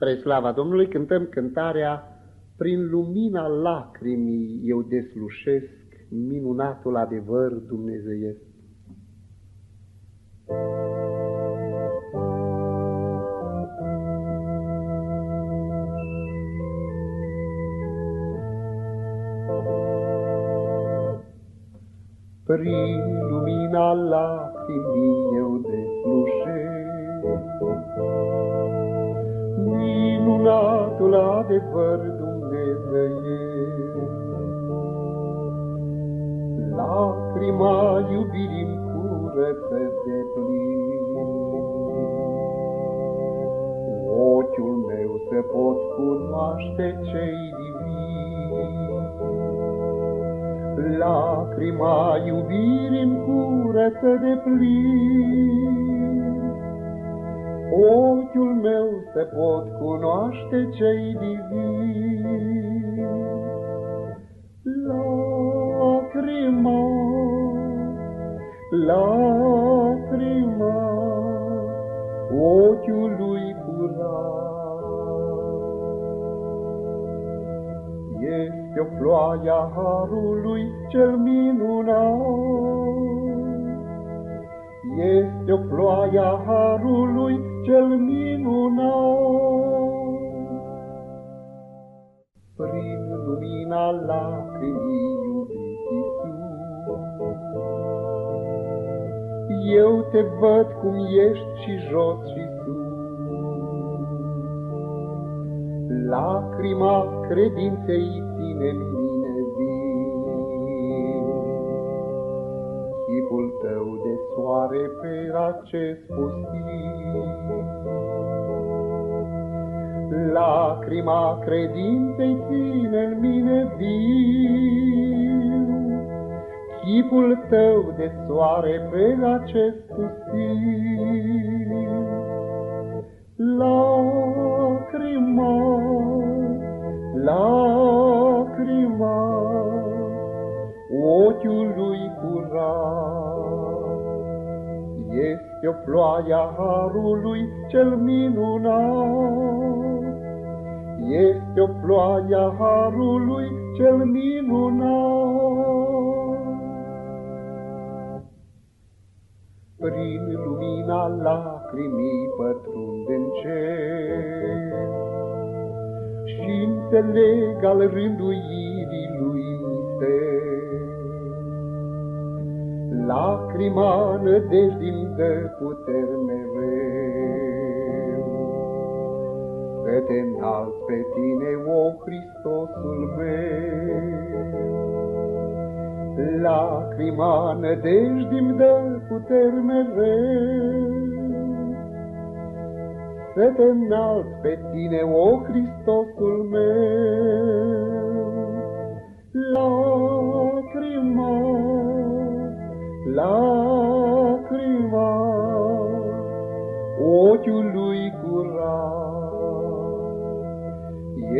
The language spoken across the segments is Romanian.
Spre slava Domnului cântăm cântarea Prin lumina lacrimii eu deslușesc minunatul adevăr dumnezeiesc. Prin lumina lacrimii eu deslușesc minunatul adevăr dumnezeiesc. Lacrima iubirii curăță de plin. Ochiul meu se pot cunoaște cei divini. Lacrima iubirii curăță de plin. Meu se pot cunoaște cei divini. Lacrima, lacrima, ochiului curat. Este o ploaia harului cel minunat, este o ploaia harului cel minunat. Prin lumina lacrimii iubit Iisus, eu te văd cum ești și jos și sus. Lacrima credinței ține în mine soare pe acest pustiu. Lacrima credinței ține în mine viu, Chipul tău de soare pe acest pustiu. Lacrima, lacrima, Este o ploaia harului cel minunat, este o ploaia harului cel minunat. Prin lumina lacrimii pătrund în cer și înțeleg al rânduirii lui mister. Lacrima nădejdii dă puteri mereu, Că te înalt pe tine, o Hristosul meu. Lacrima nădejdii dă puteri mereu, Să te înalt pe tine, o Hristosul meu. Lacrima, lacrima, ochiului curat,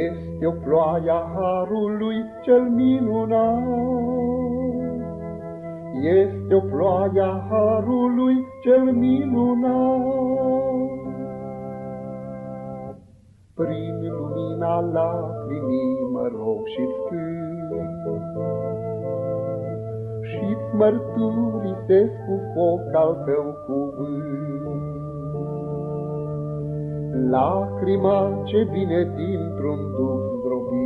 este o ploaia harului cel minunat. Este o ploaia harului cel minunat. Prin lumina lacrimii mă rog și-ți Și-ți mărturisesc cu foc al tău cuvânt. Lacrima ce vine dintr-un duh zdrobit.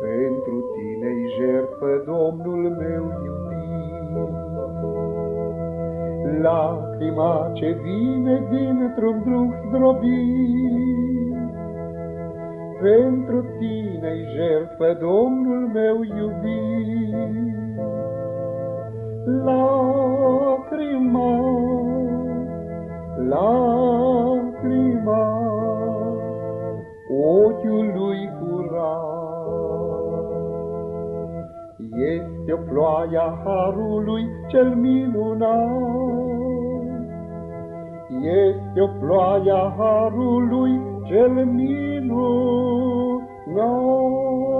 Pentru tine-i jertfă, Domnul meu iubit. Lacrima ce vine dintr-un duh zdrobit. Pentru tine-i jertfă, Domnul meu iubit. Lacrima lacrima ochiului curat. Este o ploaia harului cel minunat, este o ploaia harului cel minunat nu, no,